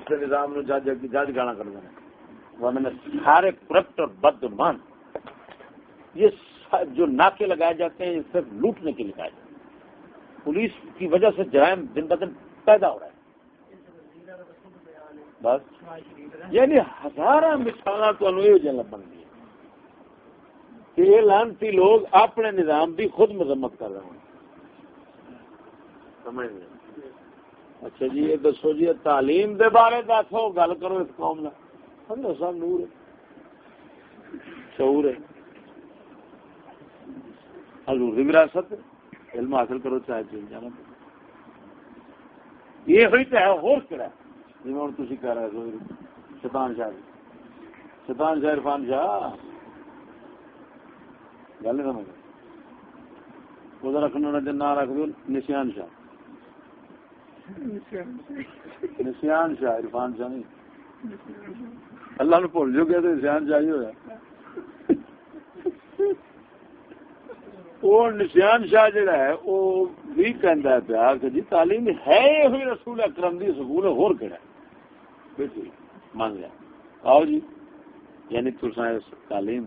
اس نظام نو جج جج گانا کر دینا سارے کرپٹ اور بد یہ جو ناکے لگائے جاتے ہیں یہ صرف لوٹنے کے لیے لگائے جاتے ہیں۔ پولیس کی وجہ سے جرائم دن بدن پیدا ہو رہا ہے بس۔ یعنی ہزار مثال تو بن گئی کہ یہ لانتی لوگ اپنے نظام کی خود مذمت کر رہے ہیں۔ سمجھ اچھا جی یہ دسو جی تعلیم دے بارے دسو گل کرو اس قوم نے سب نور ہے۔ شعور ہے۔ ہاں، حضور کی وراثت علم حاصل کرو، چاہے چل جانا یہ ہوئی تو ہے اور کہڑا جی ہوں تھی کہہ رہے ہو، شیطان شاہ۔ شیطان شاہ عرفان شاہ۔ گل نہیں سمجھ وہ رکھنا نہ رکھ دو نشان شاہ۔ نشان شاہ عرفان شاہ نہیں اللہ نے بھول جو گیا تو نشان شاہ ہی ہوا وہ نشان شاہ جڑا ہے وہ بھی کہندا ہے پیا کہ جی تعلیم ہے ہوئی رسول اکرم دی سکول ہور کہڑا مان لیا۔ آؤ جی یعنی تساں اس تعلیم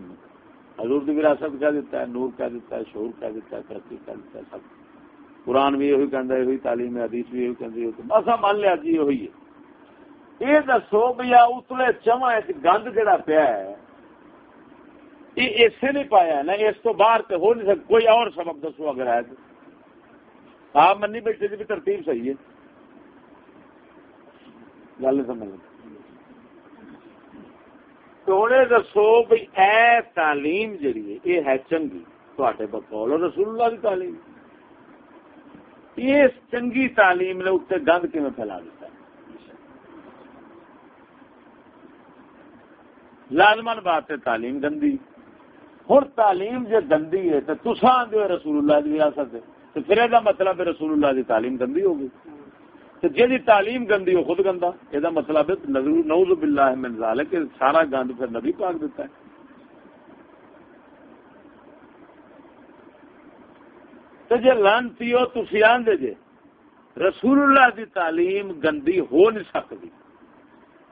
حضور دی وراثت کیا دیتا ہے نور کیا دیتا ہے شعور کیا دیتا ہے ترقی کیا دیتا ہے سب۔ قرآن بھی یہ کہہ یہ تعلیم حدیث بھی یہ کہ اصا مان لیا جی یہ یہ دسو بھیا اتلے چواں گند جڑا پیا ہے، یہ اسے نہیں پایا نا، اس تو باہر تو ہو نہیں سکتا، کوئی اور سبب دسو اگر ہے تو۔ آپ منی بیٹھے جی بھی ترتیب صحیح ہے۔ گل سمجھ تو دسو بھائی اے تعلیم جہی ہے، یہ ہے چنگی۔ تے بقول رسول اللہ کی تعلیم۔ اس چنگی تعلیم نے اتنے گند کیون پھیلا دیتا لازمن بات ہے تعلیم گندی۔ ہوں تعلیم جی گندی ہے تو تصا آدھے رسول اللہ کی وراثت ہے۔ تو پھر یہ مطلب ہے رسول اللہ کی تعلیم گندی ہوگی۔ تو جی تعلیم گندی ہو خود گندا۔ یہ مطلب ہے نوز باللہ من ذالک کہ سارا گند پھر نبی پاک دیتا ہے۔ تو جی لانتی ہو تھی آدھے جی رسول اللہ دی تعلیم گندی ہو نہیں سکتی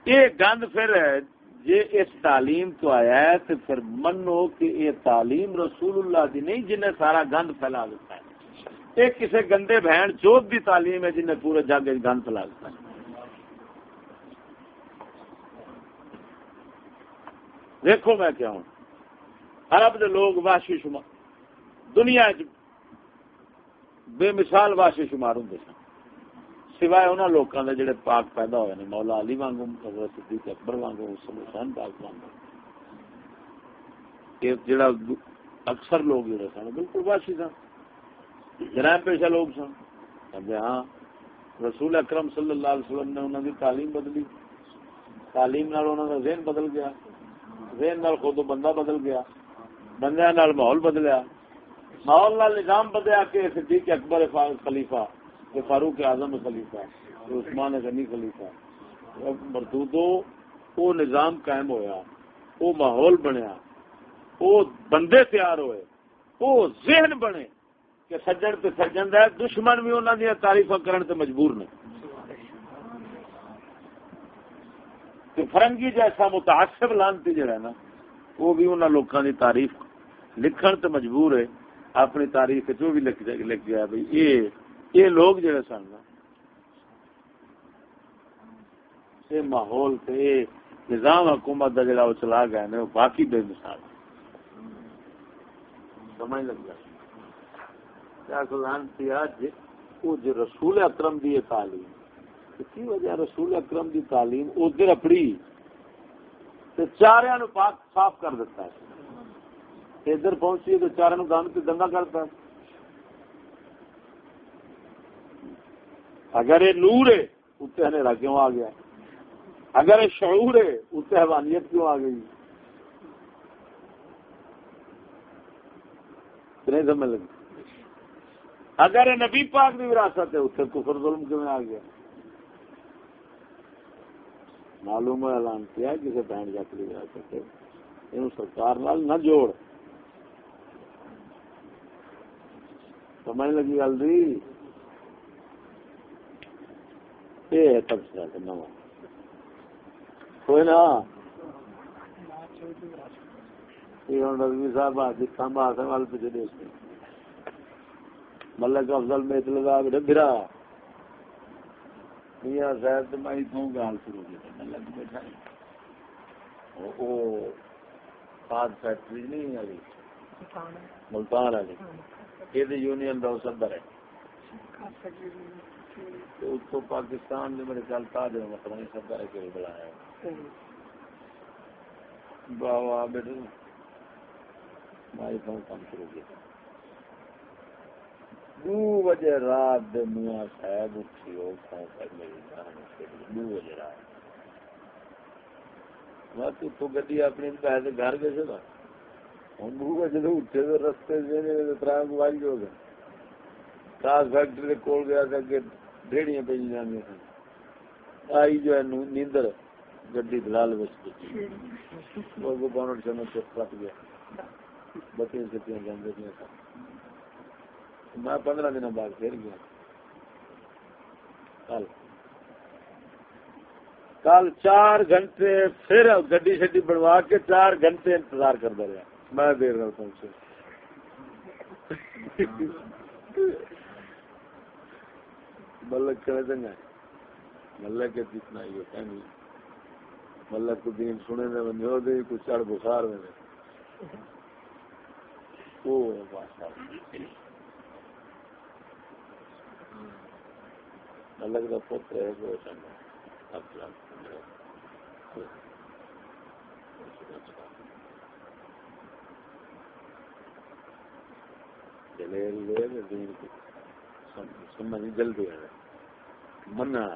یہ گند پھر جی اس تعلیم تو آیا ہے تو پھر منو کہ یہ تعلیم رسول اللہ دی نہیں، جنہیں سارا گند پھیلا دیتا ہے۔ یہ کسی گندے بہن چوت دی تعلیم ہے جنہیں پورے جگ گند پھیلا دیتا ہے۔ دیکھو میں کیا ہوں۔ عرب دے لوگ واشی شمار، دنیا بے مثال واشی شمار ہوں سن۔ سوائے انہوں لوگوں کے جڑے پاک پیدا ہوئے ہیں مولا علی وانگو حضرت صدیق اکبر وانگو حسن حسین پاک وانگو یہ جڑا اکثر لوگ جڑے سن، بالکل واشی سن۔ جرائم پیشہ لوگ سن۔ ہاں رسول اکرم صلی اللہ علیہ وسلم نے انہوں کی تعلیم بدلی۔ تعلیم نال انہوں کا ذہن بدل گیا۔ ذہن نال خود بندہ بدل گیا۔ بندے نال ماحول بدلیا۔ ماحول نال نظام بدلیا کہ صدیق اکبر خلیفہ فاروق اعظم خلیفہ عثمان غنی خلیفہ مردودو وہ نظام قائم ہویا وہ ماحول بنیا وہ بندے تیار ہوئے وہ ذہن بنے کہ سجن تے سجن ہے، دشمن بھی انہوں نے تعریف کرنے تے مجبور نے۔ کہ فرنگی جیسا متاثر لانتی جڑا نا وہ بھی انہوں لوگوں کی تعریف، لکھن تے مجبور ہے۔ اپنی تاریخ جو بھی لکھ گیا بھائی، یہ یہ لوگ جڑے سن یہ ماحول سے نظام حکومت کا جڑا وہ چلا گیا نا باقی بے مثال سمجھ لگ گیا وہ جو رسول اکرم دی تعلیم کی وجہ رسول اکرم دی تعلیم ادھر اپڑی چاریا نو پاک صاف کر دیتا ہے؟ ادھر پہنچی تو چاروں نو گند دنگا کرتا ہے۔ اگر یہ نور ہے اتنے ہنیرا کیوں آ گیا؟ اگر یہ شعور ہے اتنے حوانیت کیوں آ گئی؟ نہیں سمجھ لگی اگر یہ نبی پاک کی وراثت ہے اتنے کفر ظلم کیوں آ گیا؟ معلوم ہے، اعلان کیا کسی بہن جات کی وراثت ہے۔ یہ سرکار نہ جوڑ۔ سمجھ لگی گل دی؟ یہ ہے تبصرہ نواں۔ کوئی نا رضوی صاحب کام آسان والے پیچھے دیکھتے ملک افضل میں لگا بیٹھے بھرا میاں صاحب تو میں اتوں گال شروع کی ملک بیٹھا فیکٹری نہیں والی ملتان والی یہ یونین کا صدر ہے۔ تو پاکستان نے میرے خیال تاج مطلب نہیں صدر ہے کہ بلایا ہے۔ بابا بیٹے مائی فون کام شروع کیا۔ دو بجے رات دے میاں صاحب اٹھی ہو فون کر میری جان دو بجے رات۔ میں تو گڈی اپنی پیسے گھر گئے تھے ہوں اٹھے تو رستے سے ہو گئے فیکٹری کے کول گیا تھا کہ پہ جانے آئی جو ہے نیندر گڈی دلال بچ گئی وہ میں گیا بتیاں جانے میں پندرہ دن بعد پھر گیا کل کل چار گھنٹے پھر گڈی شڈی بنوا کے چار گھنٹے انتظار کرتا رہا میں دیر نال پہنچے ملک کرے ملک کے جتنا ہی ہوتا نہیں۔ ملک کو دین سنے بندے ہو دے کچھ چڑھ بخار میں وہ ملک کا پتر ہے، وہ چنگا دلیل لے دین سمجھ جلدی ہے۔ منا